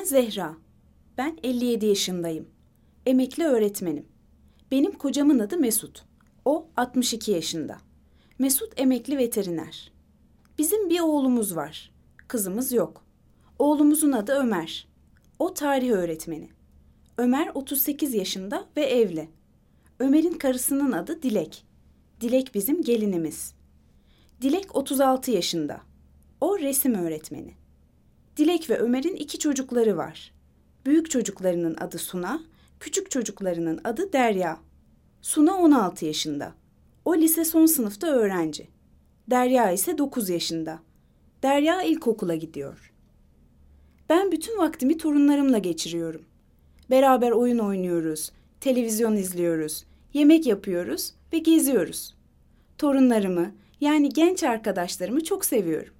Zehra. Ben 57 yaşındayım. Emekli öğretmenim. Benim kocamın adı Mesut. O 62 yaşında. Mesut emekli veteriner. Bizim bir oğlumuz var. Kızımız yok. Oğlumuzun adı Ömer. O tarih öğretmeni. Ömer 38 yaşında ve evli. Ömer'in karısının adı Dilek. Dilek bizim gelinimiz. Dilek 36 yaşında. O resim öğretmeni. Dilek ve Ömer'in iki çocukları var. Büyük çocuklarının adı Suna, küçük çocuklarının adı Derya. Suna 16 yaşında. O lise son sınıfta öğrenci. Derya ise 9 yaşında. Derya ilkokula gidiyor. Ben bütün vaktimi torunlarımla geçiriyorum. Beraber oyun oynuyoruz, televizyon izliyoruz, yemek yapıyoruz ve geziyoruz. Torunlarımı, yani genç arkadaşlarımı çok seviyorum.